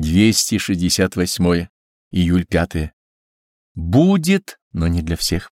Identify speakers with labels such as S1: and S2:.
S1: 268 июль 5 будет, но не для всех.